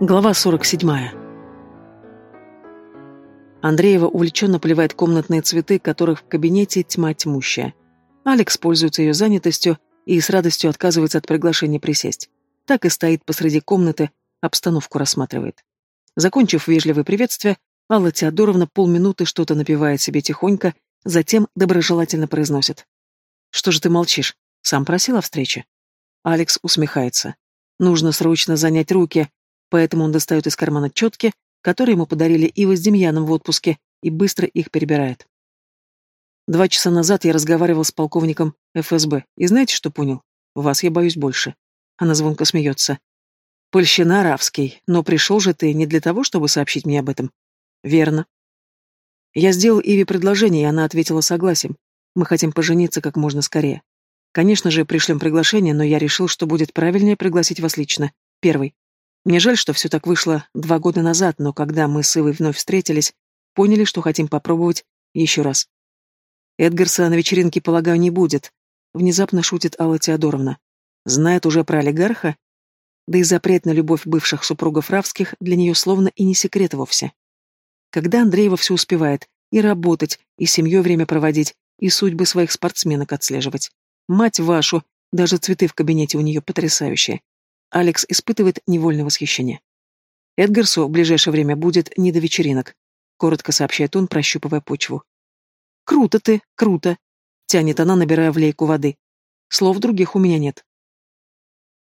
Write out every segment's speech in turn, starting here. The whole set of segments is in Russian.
Глава 47. Андреева увлеченно поливает комнатные цветы, которых в кабинете тьма тьмущая. Алекс пользуется ее занятостью и с радостью отказывается от приглашения присесть. Так и стоит посреди комнаты, обстановку рассматривает. Закончив вежливое приветствие, Алла Теодоровна полминуты что-то напевает себе тихонько, затем доброжелательно произносит. «Что же ты молчишь? Сам просил о встрече?» Алекс усмехается. «Нужно срочно занять руки, поэтому он достает из кармана четки, которые ему подарили Ива с Демьяном в отпуске, и быстро их перебирает. Два часа назад я разговаривал с полковником ФСБ, и знаете, что понял? Вас я боюсь больше. Она звонко смеется. Польщина, Равский, но пришел же ты не для того, чтобы сообщить мне об этом. Верно. Я сделал Иве предложение, и она ответила согласием. Мы хотим пожениться как можно скорее. Конечно же, пришлем приглашение, но я решил, что будет правильнее пригласить вас лично. Первый. Мне жаль, что все так вышло два года назад, но когда мы с Ивой вновь встретились, поняли, что хотим попробовать еще раз. Эдгарса на вечеринке, полагаю, не будет. Внезапно шутит Алла Теодоровна. Знает уже про олигарха? Да и запрет на любовь бывших супругов Равских для нее словно и не секрет вовсе. Когда Андреева все успевает, и работать, и семьей время проводить, и судьбы своих спортсменок отслеживать. Мать вашу, даже цветы в кабинете у нее потрясающие. Алекс испытывает невольное восхищение. Эдгарсу в ближайшее время будет не до вечеринок, коротко сообщает он, прощупывая почву. Круто ты, круто, тянет она, набирая в лейку воды. Слов других у меня нет.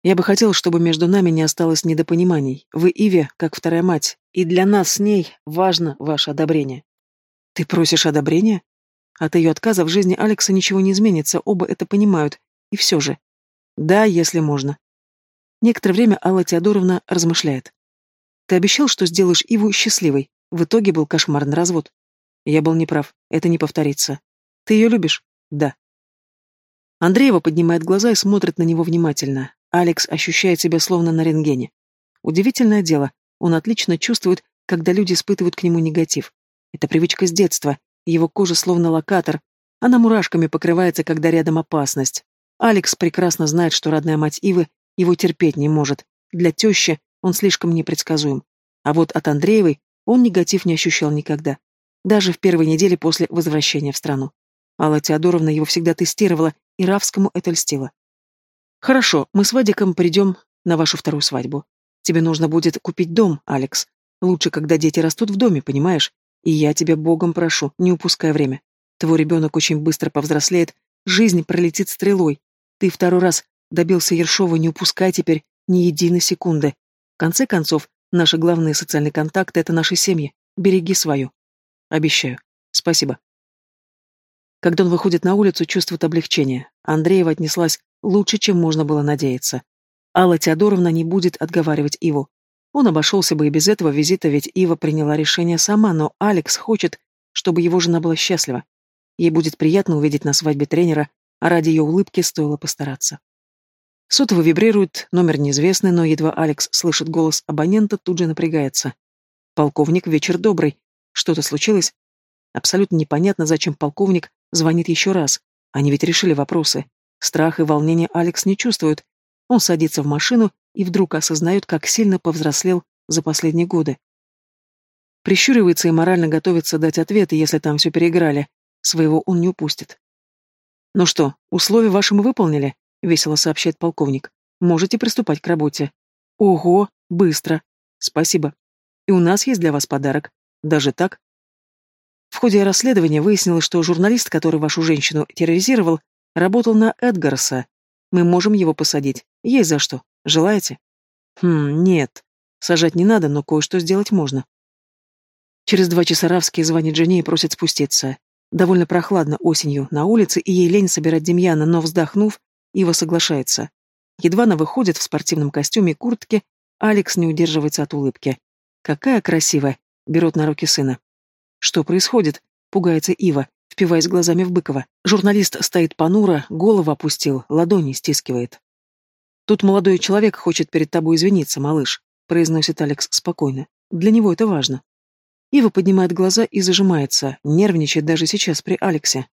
Я бы хотел, чтобы между нами не осталось недопониманий. Вы Иве, как вторая мать, и для нас с ней важно ваше одобрение. Ты просишь одобрения? От ее отказа в жизни Алекса ничего не изменится, оба это понимают. И все же. Да, если можно. Некоторое время Алла Теодоровна размышляет. «Ты обещал, что сделаешь Иву счастливой. В итоге был кошмарный развод. Я был неправ. Это не повторится. Ты ее любишь? Да. Андреева поднимает глаза и смотрит на него внимательно. Алекс ощущает себя словно на рентгене. Удивительное дело. Он отлично чувствует, когда люди испытывают к нему негатив. Это привычка с детства. Его кожа словно локатор. Она мурашками покрывается, когда рядом опасность. Алекс прекрасно знает, что родная мать Ивы его терпеть не может. Для тещи он слишком непредсказуем. А вот от Андреевой он негатив не ощущал никогда. Даже в первой неделе после возвращения в страну. Алла Теодоровна его всегда тестировала, и Равскому это льстило. «Хорошо, мы с Вадиком придем на вашу вторую свадьбу. Тебе нужно будет купить дом, Алекс. Лучше, когда дети растут в доме, понимаешь? И я тебя богом прошу, не упускай время. Твой ребенок очень быстро повзрослеет, жизнь пролетит стрелой. Ты второй раз Добился Ершова не упускай теперь ни единой секунды. В конце концов, наши главные социальные контакты — это наши семьи. Береги свою. Обещаю. Спасибо. Когда он выходит на улицу, чувствует облегчение. Андреева отнеслась лучше, чем можно было надеяться. Алла Теодоровна не будет отговаривать Иву. Он обошелся бы и без этого визита, ведь Ива приняла решение сама, но Алекс хочет, чтобы его жена была счастлива. Ей будет приятно увидеть на свадьбе тренера, а ради ее улыбки стоило постараться. Сотовый вибрирует, номер неизвестный, но едва Алекс слышит голос абонента, тут же напрягается. «Полковник, вечер добрый. Что-то случилось?» Абсолютно непонятно, зачем полковник звонит еще раз. Они ведь решили вопросы. Страх и волнение Алекс не чувствует. Он садится в машину и вдруг осознает, как сильно повзрослел за последние годы. Прищуривается и морально готовится дать ответы, если там все переиграли. Своего он не упустит. «Ну что, условия ваши выполнили?» — весело сообщает полковник. «Можете приступать к работе». «Ого, быстро. Спасибо. И у нас есть для вас подарок. Даже так?» В ходе расследования выяснилось, что журналист, который вашу женщину терроризировал, работал на Эдгарса. Мы можем его посадить. Есть за что. Желаете? Хм, нет. Сажать не надо, но кое-что сделать можно. Через два часа Равский звонит жене и просит спуститься. Довольно прохладно осенью на улице, и ей лень собирать Демьяна, но, вздохнув, Ива соглашается. Едва она выходит в спортивном костюме и куртке, Алекс не удерживается от улыбки. «Какая красивая!» — берет на руки сына. «Что происходит?» — пугается Ива, впиваясь глазами в Быкова. Журналист стоит понуро, голову опустил, ладони стискивает. «Тут молодой человек хочет перед тобой извиниться, малыш», — произносит Алекс спокойно. «Для него это важно». Ива поднимает глаза и зажимается, нервничает даже сейчас при Алексе.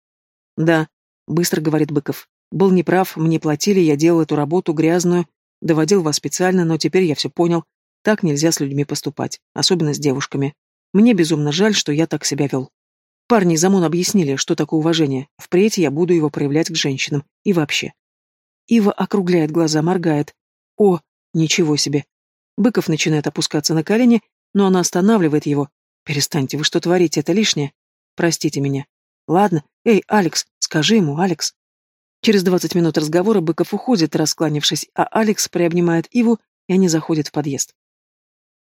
«Да», — быстро говорит Быков. Был неправ, мне платили, я делал эту работу грязную, доводил вас специально, но теперь я все понял. Так нельзя с людьми поступать, особенно с девушками. Мне безумно жаль, что я так себя вел. Парни из ОМОН объяснили, что такое уважение. Впредь я буду его проявлять к женщинам. И вообще. Ива округляет глаза, моргает. О, ничего себе. Быков начинает опускаться на колени, но она останавливает его. «Перестаньте, вы что творите, это лишнее. Простите меня». «Ладно. Эй, Алекс, скажи ему, Алекс». Через двадцать минут разговора Быков уходит, раскланившись, а Алекс приобнимает Иву, и они заходят в подъезд.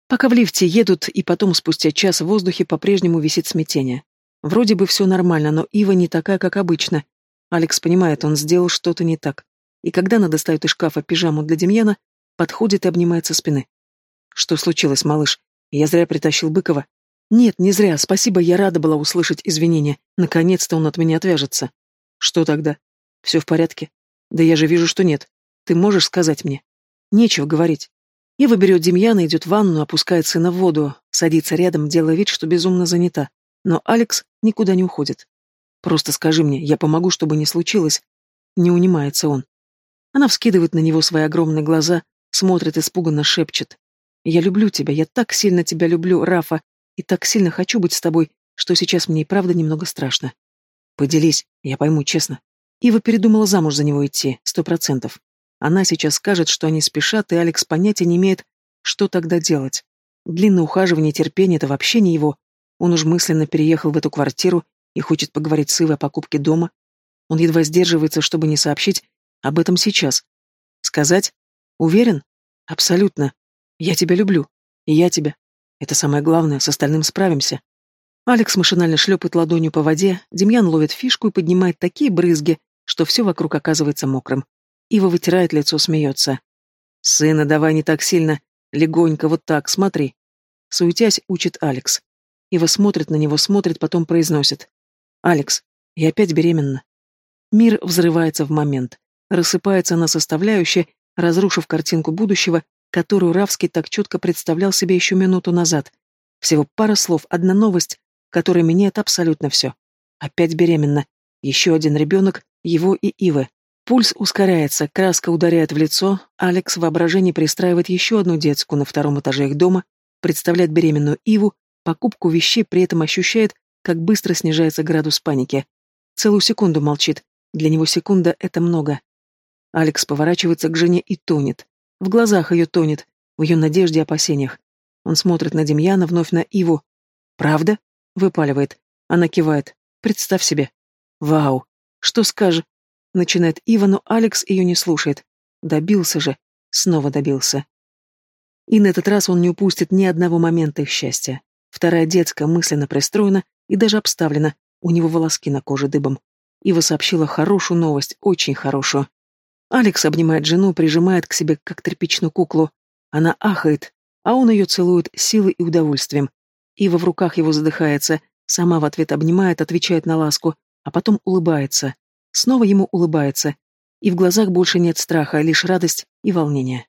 Пока в лифте едут, и потом спустя час в воздухе по-прежнему висит смятение. Вроде бы все нормально, но Ива не такая, как обычно. Алекс понимает, он сделал что-то не так. И когда она достает из шкафа пижаму для Демьяна, подходит и обнимает со спины. «Что случилось, малыш? Я зря притащил Быкова?» «Нет, не зря. Спасибо, я рада была услышать извинения. Наконец-то он от меня отвяжется». «Что тогда? Все в порядке?» «Да я же вижу, что нет. Ты можешь сказать мне?» «Нечего говорить. Ева берет Демьяна, идет в ванну, опускает сына в воду, садится рядом, делая вид, что безумно занята. Но Алекс никуда не уходит. «Просто скажи мне, я помогу, чтобы не случилось». Не унимается он. Она вскидывает на него свои огромные глаза, смотрит испуганно, шепчет. «Я люблю тебя, я так сильно тебя люблю, Рафа, и так сильно хочу быть с тобой, что сейчас мне и правда немного страшно. Поделись, я пойму честно. Ива передумала замуж за него идти, сто процентов. Она сейчас скажет, что они спешат, и Алекс понятия не имеет, что тогда делать. Длинное ухаживание и терпение — это вообще не его. Он уж мысленно переехал в эту квартиру и хочет поговорить с Ивой о покупке дома. Он едва сдерживается, чтобы не сообщить об этом сейчас. Сказать? Уверен? Абсолютно. Я тебя люблю. И я тебя. Это самое главное, с остальным справимся. Алекс машинально шлепает ладонью по воде, Демьян ловит фишку и поднимает такие брызги, что все вокруг оказывается мокрым. Ива вытирает лицо, смеется. «Сына, давай не так сильно. Легонько, вот так, смотри». Суетясь, учит Алекс. Ива смотрит на него, смотрит, потом произносит. «Алекс, я опять беременна». Мир взрывается в момент. Рассыпается на составляющие, разрушив картинку будущего, которую Равский так четко представлял себе еще минуту назад. Всего пара слов, одна новость, которая меняет абсолютно все. Опять беременна. Еще один ребенок, его и Ивы. Пульс ускоряется, краска ударяет в лицо, Алекс в воображении пристраивает еще одну детскую на втором этаже их дома, представляет беременную Иву, покупку вещей при этом ощущает, как быстро снижается градус паники. Целую секунду молчит. Для него секунда — это много. Алекс поворачивается к жене и тонет. В глазах ее тонет, в ее надежде и опасениях. Он смотрит на Демьяна, вновь на Иву. «Правда?» — выпаливает. Она кивает. «Представь себе». «Вау! Что скажешь?» Начинает Ива, но Алекс ее не слушает. Добился же. Снова добился. И на этот раз он не упустит ни одного момента их счастья. Вторая детская мысленно пристроена и даже обставлена. У него волоски на коже дыбом. Ива сообщила хорошую новость, очень хорошую. Алекс обнимает жену, прижимает к себе, как тряпичную куклу. Она ахает, а он ее целует силой и удовольствием. Ива в руках его задыхается, сама в ответ обнимает, отвечает на ласку, а потом улыбается. Снова ему улыбается. И в глазах больше нет страха, лишь радость и волнение.